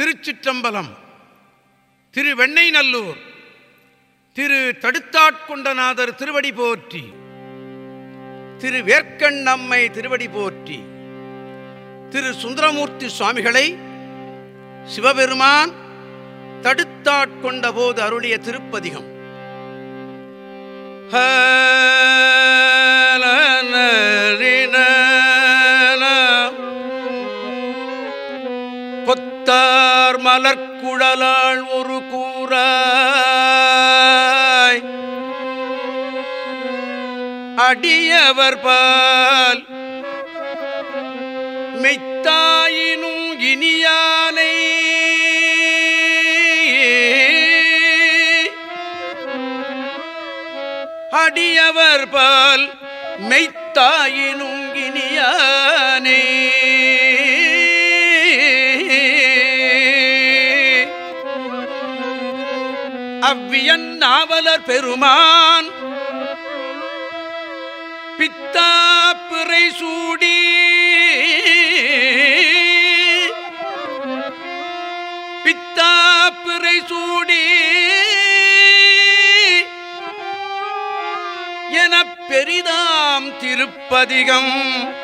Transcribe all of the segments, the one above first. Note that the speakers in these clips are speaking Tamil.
திருச்சிற்றம்பலம் திரு வெண்ணெய்நல்லூர் திரு தடுத்தாட்கொண்டநாதர் திருவடி போற்றி திரு வேர்க்கண் நம்மை திருவடி போற்றி திரு சுந்தரமூர்த்தி சுவாமிகளை சிவபெருமான் தடுத்தாட்கொண்ட போது அருளிய திருப்பதிகம். ஹ மலர்குழலாள் ஒரு கூறாய். அடியவர் பால் அவ்வியன் நாவலர் பெருமான். பித்தா பிறை சூடி. பித்தா பிறை சூடி. என பெரிதாம் திருப்பதிகம்.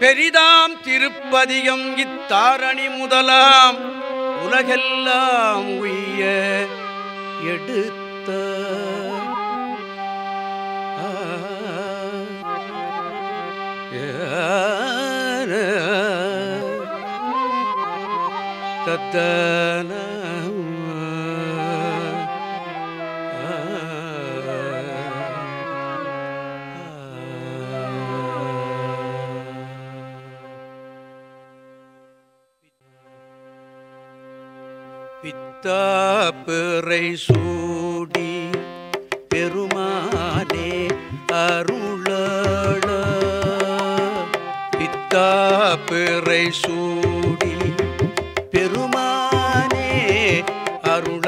பெரிதாம் திருப்பதிகம் இத்தாரணி முதலாம். உலகெல்லாம் உய்ய எடுத்த. தத்தன, பித்தாப்பிறை சூடி பெருமானே அருள பித்தாப்பிறை சூடி பெருமானே அருள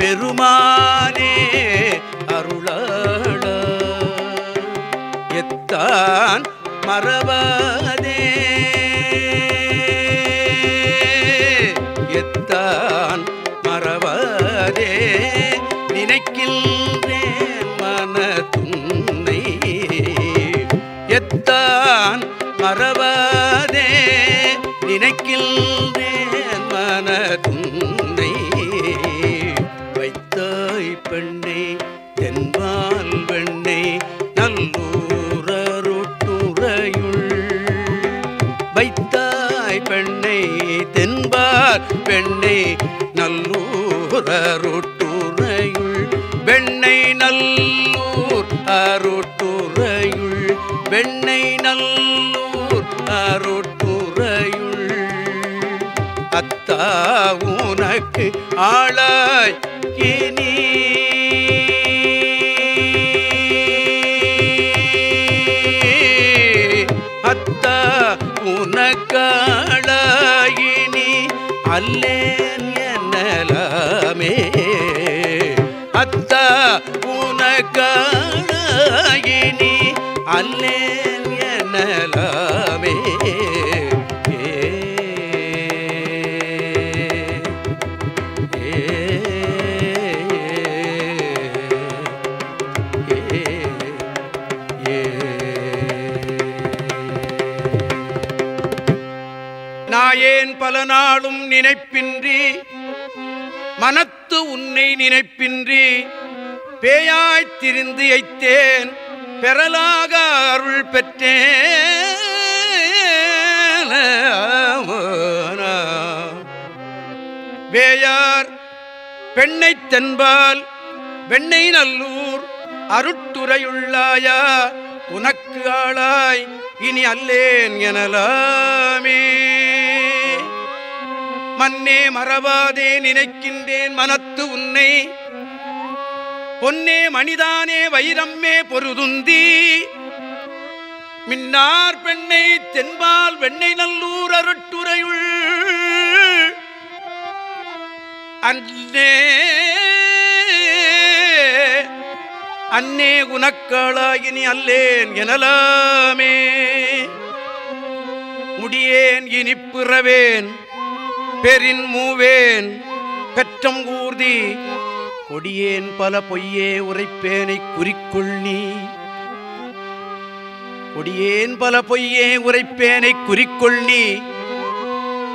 பெருமானே அருள எத்தான் மரபா பெண்ணை தென்பார் பெண்ணை நல்லூர் அருட்டுரையுள் பெண்ணை நல்லூர் அருட்டுரையுள் பெண்ணை நல்லூர் அருட்டுரையுள் அத்தா உனக்கு ஆளாய் இனி உனக்காளாயினி அல்லேன் எனலாமே. நாயேன் பல நாளும் நினைப்பின்றி மனத்து உன்னை நினைப்பின்றி பேயாய்த் திரிந்து ஐத்தேன் பெறலாக அருள் பெற்றேன். வேயார் பெண்ணைத் தென்பால் வெண்ணை நல்லூர் அருட்டுரையுள்ளாயா உனக்கு ஆளாய் இனி அல்லேன் எனலாமே. மன்னே மறவாதே நினைக்கின்றேன் மனத்து உன்னை பொன்னே மணிதானே வைரம்மே பொருதுந்தி. மின்னார் பெண்ணை தென்பால் வெண்ணை நல்லூர் அருட்டுரையுள். அன்னே அன்னே உனக்காளாயினி அல்லேன் எனலாமே. முடியேன் இனி பிறவேன் பெரின் மூவேன் பெற்றம் கூர்தி கொடியேன் பல பொய்யே உரைப்பேனை நீ. கொடியேன் பல பொய்யே உரைப்பேனை நீ.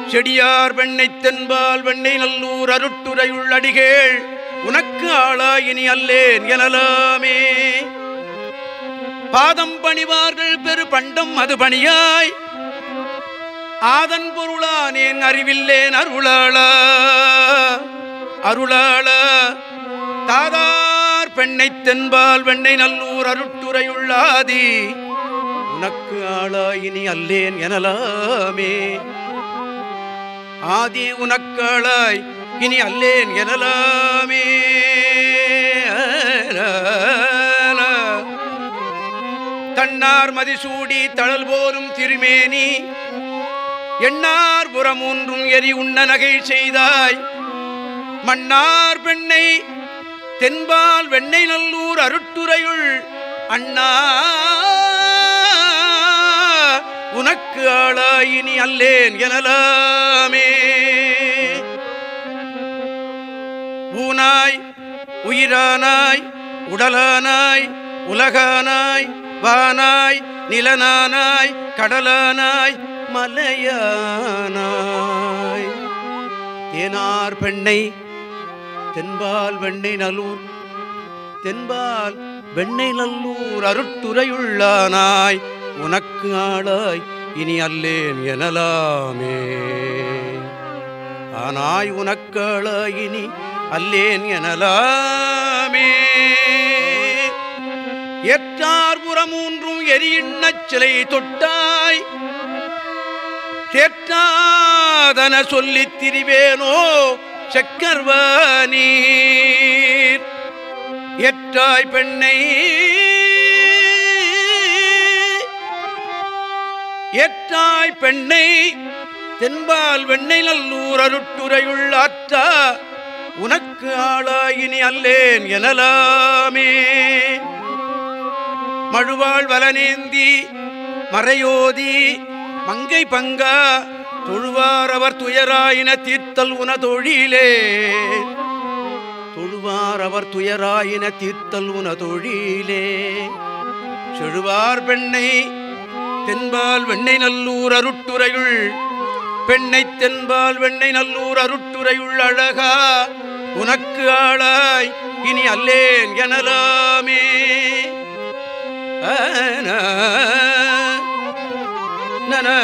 செடியார் வெண்ணை தென்பால் வெண்ணை நல்லூர் அருட்டுரையுள் அடிகேள். உனக்கு ஆளாயினி அல்லேன் எனலாமே. பாதம் பணிவார்கள் பெரு பண்டம் அது பணியாய். ஆதன் பொருளானேன் அறிவில்லேன் அருளாளா. அருளாளா. தாதார் பெண்ணை தென்பால் வெண்ணை நல்லூர் அருட்டுரையுள்ளாதி உனக்கு ஆளாயினி அல்லேன் எனலாமே. ஆதி உனக்காளாய் இனி அல்லேன் எனலாமே. தன்னார் மதிசூடி தழல் போலும் திருமேனி. எண்ணார் புறமூன்றும் எரி உண்ண நகை செய்தாய். மன்னார் பெண்ணை தென்பால் வெண்ணை நல்லூர் அருட்டுரையுள் அண்ணா உனக்கு ஆளாயினி அல்லேன் எனலாமே. ஊனாய் உயிரானாய் உடலானாய் உலகானாய் வானாய் நிலனானாய் கடலானாய் மலையானாய். தேனார் பெண்ணை தென்பால் வெண்ணை நல்லூர் தென்பால் வெண்ணை நல்லூர் அருட்டுரையுள்ளானாய் உனக்கு ஆளாய் இனி அல்லேன் எனலாமே. ஆனாய் உனக்காளாய் இனி அல்லேன் எனலாமே. ஏற்றார் புறமூன்றும் எரியிண்ணச் சிலை தொட்டாய். தேற்றாதன சொல்லித் திரிவேனோ சக்கர்வானீர். எற்றாய் பெண்ணை ஏற்றாய் பெண்ணை தென்பால் வெண்ணை நல்லூர் அருட்டுரையுள் ஆற்றா உனக்கு ஆளாயினி அல்லேன் எனலாமே. மழுவாள் வலனேந்தி மறையோதி மங்கை பங்கா தொழுவாரவர் துயராயின தீர்த்தல் உன தொழிலே தொழுவாரவர் துயராயின தீர்த்தல் உன தொழிலே செழுவார் பெண்ணை தென்பால் வெண்ணை நல்லூர் அருட்டுரையுள். பெண்ணை தென்பால் வெண்ணை நல்லூர் அருட்டுரையுள் அழகா. உனக்கு ஆளாய் இனி அல்லேன் எனலாமே. ஆன,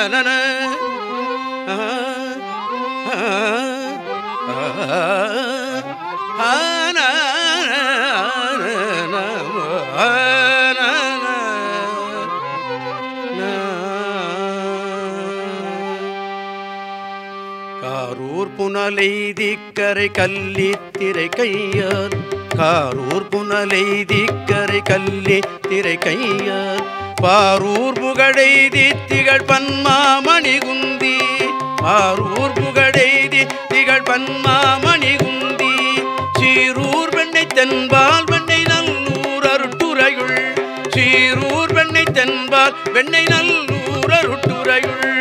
நன, காரூர் புனலைதிக்கரை திரை கையால். காரூர் புனலைதிக்கரை கல்லி திரை கையால். பாரூர் புகழைதி திகழ் பன்மாமணி குந்தி பாரூர் புகழெய்தி திகழ் பன்மாமணி குந்தி. சீரூர் வெண்ணை தென்பால் வெண்ணை நல்லூர் அருட்டுரையுள் சீரூர் வெண்ணை தென்பால் வெண்ணை நல்லூர் அருட்டுரையுள்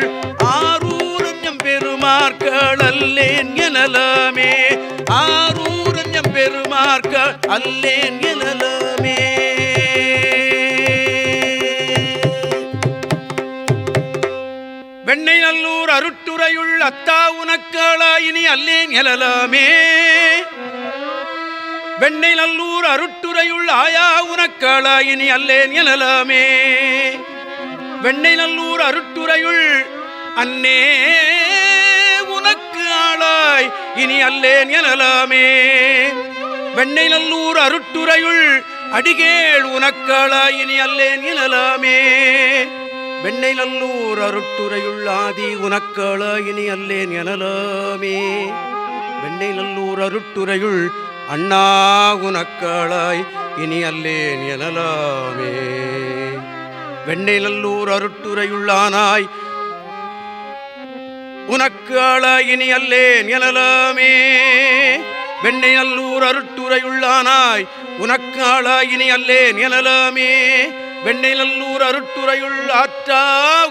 ஆரூரஞ்சம் பெருமார்கள் அல்லேன் எனலாமே. ஆரூரஞ்சம் பெருமார்கள் அல்லேன் என அருட்டுரையுள் அத்தா உனக்காளாயினி அல்லேன் எழலாமே வெண்ணை நல்லூர் அருட்டுரையுள் ஆயா உனக்காளாயினி அல்லேன் எழலாமே வெண்ணை நல்லூர் அருட்டுரையுள் அன்னே உனக்கு ஆளாய் இனி அல்லேன் எனலாமே வெண்ணை நல்லூர் அருட்டுரையுள் அடிகேள் உனக்காளாய் இனி அல்லேன் எனலாமே வெண்ணை நல்லூர் அருட்டுரையுள் ஆதி உனக்காளாய் இனி அல்லேன் எனலாமே. வெண்ணை நல்லூர் அருட்டுரையுள் அண்ணா உனக்களாய் இனி அல்லேன் எனலாமே. வெண்ணை நல்லூர் அருட்டுரையுள்ளானாய் உனக்கு ஆளாயினி அல்லேன் எனலாமே. வெண்ணை நல்லூர் அருட்டுரையுள்ளானாய் உனக்கு ஆளாயினி அல்லேன் எனலாமே. வெண்ணிலல்லூர் அருட்டுரையுள் ஆற்றா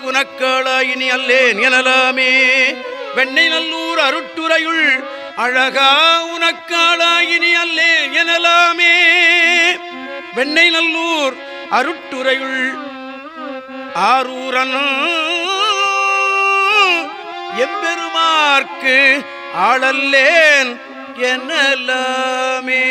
உனக்காளா இனி அல்லேன் எனலாமே வெண்ணிலல்லூர் அருட்டுரையுள் அழகா உனக்காளா இனி அல்லேன் எனலாமே வெண்ணை நல்லூர் அருட்டுரையுள் ஆரூரன் எம்பெருமார்க்கு ஆளல்லேன் எனலாமே